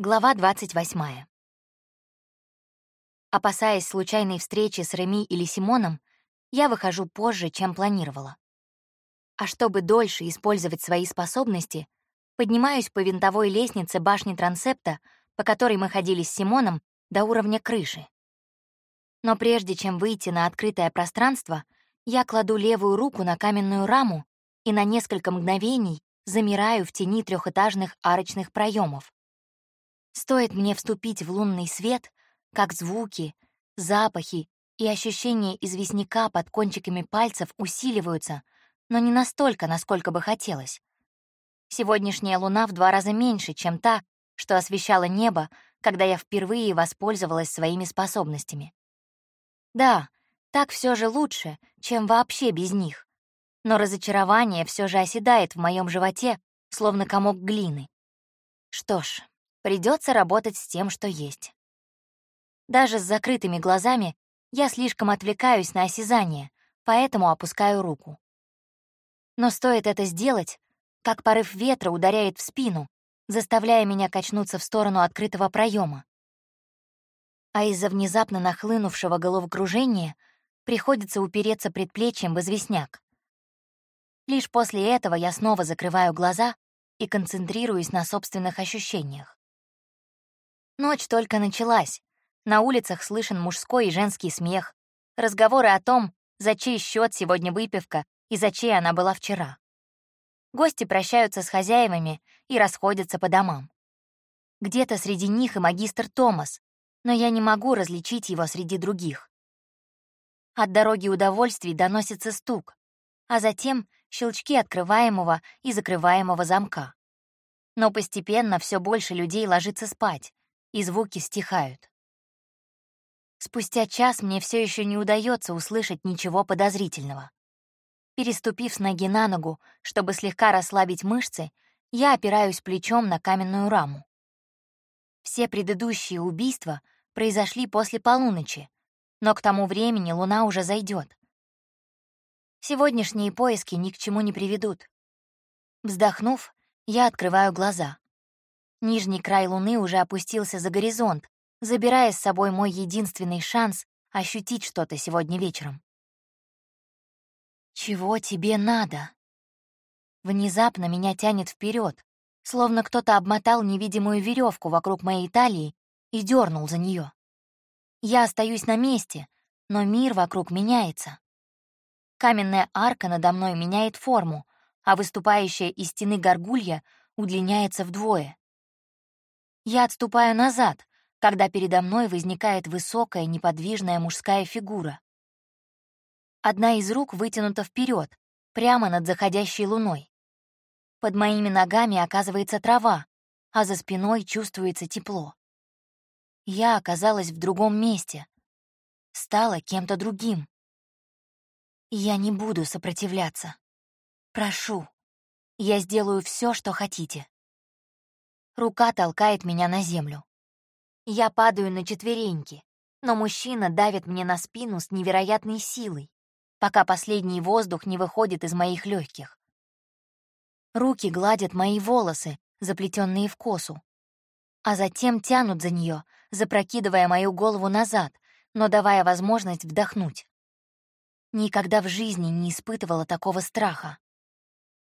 Глава 28. Опасаясь случайной встречи с Реми или Симоном, я выхожу позже, чем планировала. А чтобы дольше использовать свои способности, поднимаюсь по винтовой лестнице башни трансепта, по которой мы ходили с Симоном, до уровня крыши. Но прежде чем выйти на открытое пространство, я кладу левую руку на каменную раму и на несколько мгновений замираю в тени трехэтажных арочных проемов. Стоит мне вступить в лунный свет, как звуки, запахи и ощущения известняка под кончиками пальцев усиливаются, но не настолько, насколько бы хотелось. Сегодняшняя луна в два раза меньше, чем та, что освещала небо, когда я впервые воспользовалась своими способностями. Да, так все же лучше, чем вообще без них. Но разочарование все же оседает в моем животе, словно комок глины. Что ж, Придется работать с тем, что есть. Даже с закрытыми глазами я слишком отвлекаюсь на осязание, поэтому опускаю руку. Но стоит это сделать, как порыв ветра ударяет в спину, заставляя меня качнуться в сторону открытого проема. А из-за внезапно нахлынувшего головокружения приходится упереться предплечьем в известняк. Лишь после этого я снова закрываю глаза и концентрируюсь на собственных ощущениях. Ночь только началась. На улицах слышен мужской и женский смех, разговоры о том, за чей счет сегодня выпивка и за чей она была вчера. Гости прощаются с хозяевами и расходятся по домам. Где-то среди них и магистр Томас, но я не могу различить его среди других. От дороги удовольствий доносится стук, а затем щелчки открываемого и закрываемого замка. Но постепенно все больше людей ложится спать, и звуки стихают. Спустя час мне все еще не удается услышать ничего подозрительного. Переступив с ноги на ногу, чтобы слегка расслабить мышцы, я опираюсь плечом на каменную раму. Все предыдущие убийства произошли после полуночи, но к тому времени луна уже зайдет. Сегодняшние поиски ни к чему не приведут. Вздохнув, я открываю глаза. Нижний край луны уже опустился за горизонт, забирая с собой мой единственный шанс ощутить что-то сегодня вечером. «Чего тебе надо?» Внезапно меня тянет вперед, словно кто-то обмотал невидимую веревку вокруг моей талии и дернул за нее. Я остаюсь на месте, но мир вокруг меняется. Каменная арка надо мной меняет форму, а выступающая из стены горгулья удлиняется вдвое. Я отступаю назад, когда передо мной возникает высокая неподвижная мужская фигура. Одна из рук вытянута вперед, прямо над заходящей луной. Под моими ногами оказывается трава, а за спиной чувствуется тепло. Я оказалась в другом месте, стала кем-то другим. Я не буду сопротивляться. Прошу, я сделаю все, что хотите. Рука толкает меня на землю. Я падаю на четвереньки, но мужчина давит мне на спину с невероятной силой, пока последний воздух не выходит из моих легких. Руки гладят мои волосы, заплетенные в косу, а затем тянут за нее, запрокидывая мою голову назад, но давая возможность вдохнуть. Никогда в жизни не испытывала такого страха.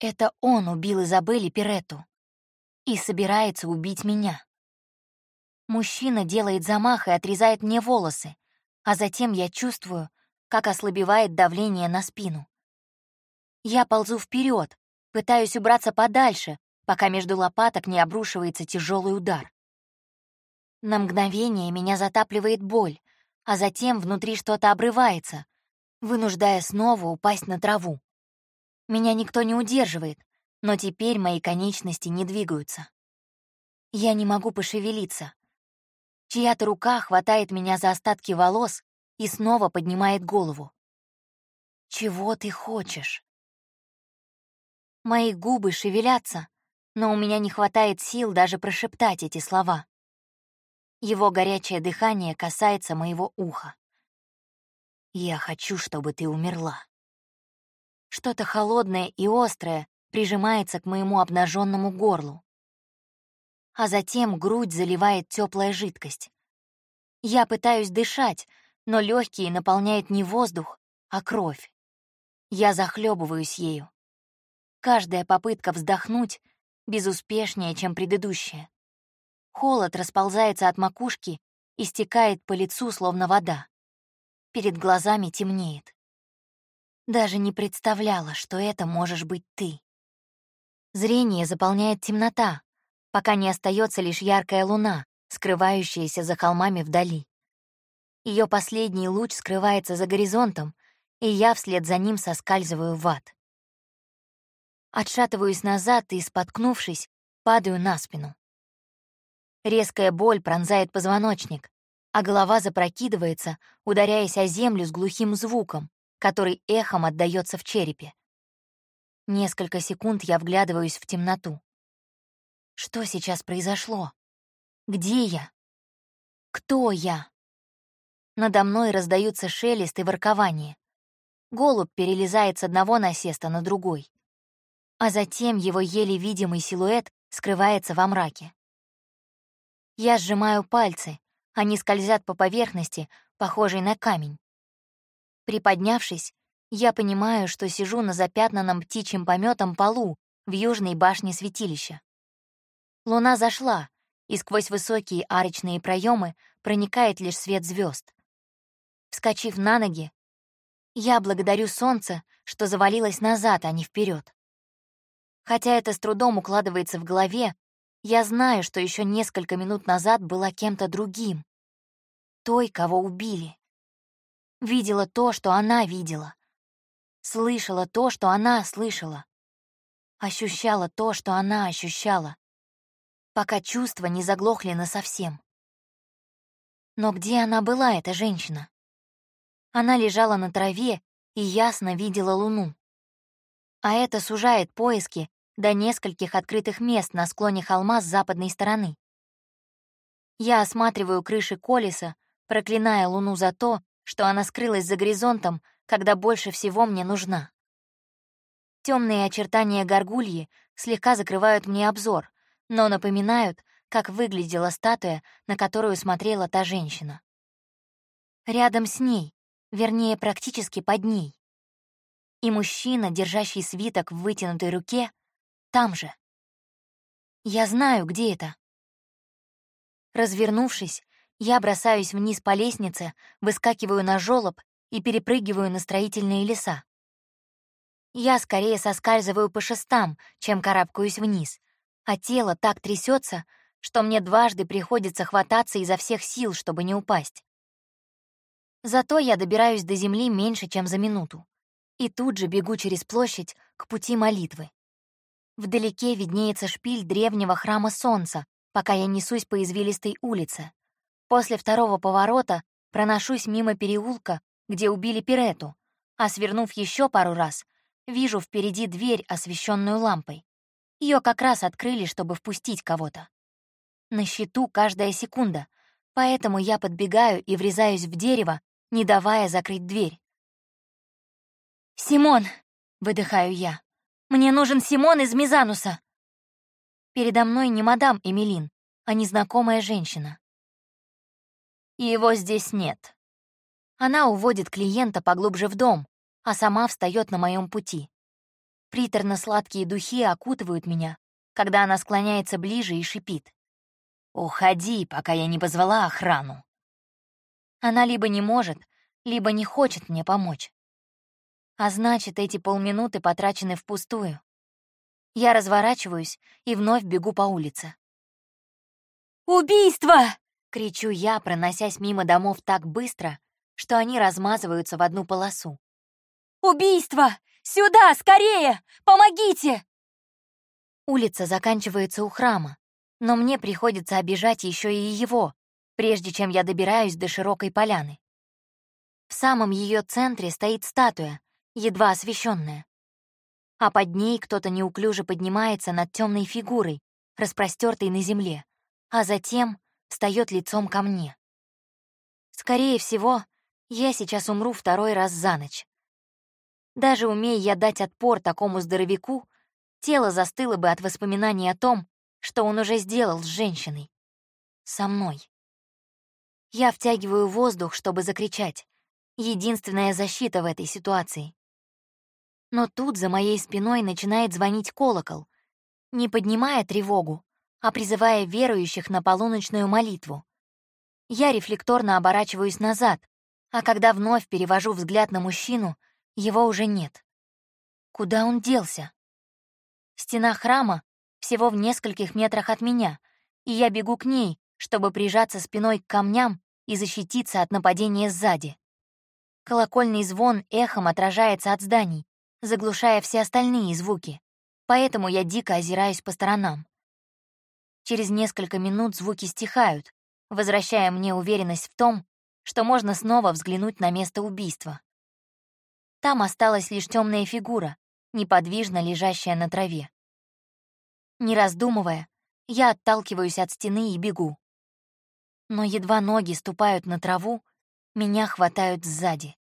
Это он убил Изабель и Пиретту и собирается убить меня. Мужчина делает замах и отрезает мне волосы, а затем я чувствую, как ослабевает давление на спину. Я ползу вперед, пытаюсь убраться подальше, пока между лопаток не обрушивается тяжелый удар. На мгновение меня затапливает боль, а затем внутри что-то обрывается, вынуждая снова упасть на траву. Меня никто не удерживает, но теперь мои конечности не двигаются. Я не могу пошевелиться. Чья-то рука хватает меня за остатки волос и снова поднимает голову. «Чего ты хочешь?» Мои губы шевелятся, но у меня не хватает сил даже прошептать эти слова. Его горячее дыхание касается моего уха. «Я хочу, чтобы ты умерла». Что-то холодное и острое прижимается к моему обнаженному горлу. а затем грудь заливает теплая жидкость. Я пытаюсь дышать, но легкие наполняет не воздух, а кровь. Я захлебываюсь ею. Каждая попытка вздохнуть безуспешнее, чем предыдущая. Холод расползается от макушки и стекает по лицу, словно вода. Перед глазами темнеет. Даже не представляла, что это можешь быть ты. Зрение заполняет темнота, пока не остается лишь яркая луна, скрывающаяся за холмами вдали. Ее последний луч скрывается за горизонтом, и я вслед за ним соскальзываю в ад. Отшатываюсь назад и, споткнувшись, падаю на спину. Резкая боль пронзает позвоночник, а голова запрокидывается, ударяясь о землю с глухим звуком, который эхом отдаётся в черепе. Несколько секунд я вглядываюсь в темноту. Что сейчас произошло? Где я? Кто я? Надо мной раздаются шелест и воркование. Голубь перелезает с одного насеста на другой. А затем его еле видимый силуэт скрывается во мраке. Я сжимаю пальцы, они скользят по поверхности, похожей на камень. Приподнявшись, я понимаю, что сижу на запятнанном птичьим пометом полу в южной башне святилища. Луна зашла, и сквозь высокие арочные проемы проникает лишь свет звезд. Вскочив на ноги, я благодарю солнце, что завалилось назад, а не вперед. Хотя это с трудом укладывается в голове, я знаю, что еще несколько минут назад была кем-то другим. Той, кого убили. Видела то, что она видела. Слышала то, что она слышала. Ощущала то, что она ощущала. Пока чувства не заглохли насовсем. Но где она была, эта женщина? Она лежала на траве и ясно видела луну. А это сужает поиски до нескольких открытых мест на склоне холма с западной стороны. Я осматриваю крыши колеса, проклиная луну за то, что она скрылась за горизонтом, когда больше всего мне нужна. Темные очертания горгульи слегка закрывают мне обзор, но напоминают, как выглядела статуя, на которую смотрела та женщина. Рядом с ней, вернее, практически под ней. И мужчина, держащий свиток в вытянутой руке, там же. Я знаю, где это. Развернувшись, я бросаюсь вниз по лестнице, выскакиваю на жёлоб и перепрыгиваю на строительные леса. Я скорее соскальзываю по шестам, чем карабкаюсь вниз, а тело так трясется, что мне дважды приходится хвататься изо всех сил, чтобы не упасть. Зато я добираюсь до земли меньше, чем за минуту. И тут же бегу через площадь к пути молитвы. Вдалеке виднеется шпиль древнего храма Солнца, пока я несусь по извилистой улице. После второго поворота проношусь мимо переулка, где убили Пирету, а свернув еще пару раз, вижу впереди дверь, освещенную лампой. Ее как раз открыли, чтобы впустить кого-то. На счету каждая секунда, поэтому я подбегаю и врезаюсь в дерево, не давая закрыть дверь. «Симон!» — выдыхаю я. «Мне нужен Симон из Мизануса!» Передо мной не мадам Эмилин, а незнакомая женщина. «Его здесь нет». Она уводит клиента поглубже в дом, а сама встает на моем пути. Приторно-сладкие духи окутывают меня, когда она склоняется ближе и шипит. «Уходи, пока я не позвала охрану». Она либо не может, либо не хочет мне помочь. А значит, эти полминуты потрачены впустую. Я разворачиваюсь и вновь бегу по улице. «Убийство!» — кричу я, проносясь мимо домов так быстро, что они размазываются в одну полосу. «Убийство! Сюда, скорее! Помогите!» Улица заканчивается у храма, но мне приходится обижать еще и его, прежде чем я добираюсь до широкой поляны. В самом ее центре стоит статуя, едва освещенная. А под ней кто-то неуклюже поднимается над темной фигурой, распростертой на земле, а затем встает лицом ко мне. Скорее всего, я сейчас умру второй раз за ночь. Даже умея я дать отпор такому здоровяку, тело застыло бы от воспоминаний о том, что он уже сделал с женщиной. Со мной. Я втягиваю воздух, чтобы закричать. Единственная защита в этой ситуации. Но тут за моей спиной начинает звонить колокол, не поднимая тревогу, а призывая верующих на полуночную молитву. Я рефлекторно оборачиваюсь назад, а когда вновь перевожу взгляд на мужчину, его уже нет. Куда он делся? Стена храма всего в нескольких метрах от меня, и я бегу к ней, чтобы прижаться спиной к камням и защититься от нападения сзади. Колокольный звон эхом отражается от зданий, заглушая все остальные звуки, поэтому я дико озираюсь по сторонам. Через несколько минут звуки стихают, возвращая мне уверенность в том, что можно снова взглянуть на место убийства. Там осталась лишь темная фигура, неподвижно лежащая на траве. Не раздумывая, я отталкиваюсь от стены и бегу. Но едва ноги ступают на траву, меня хватают сзади.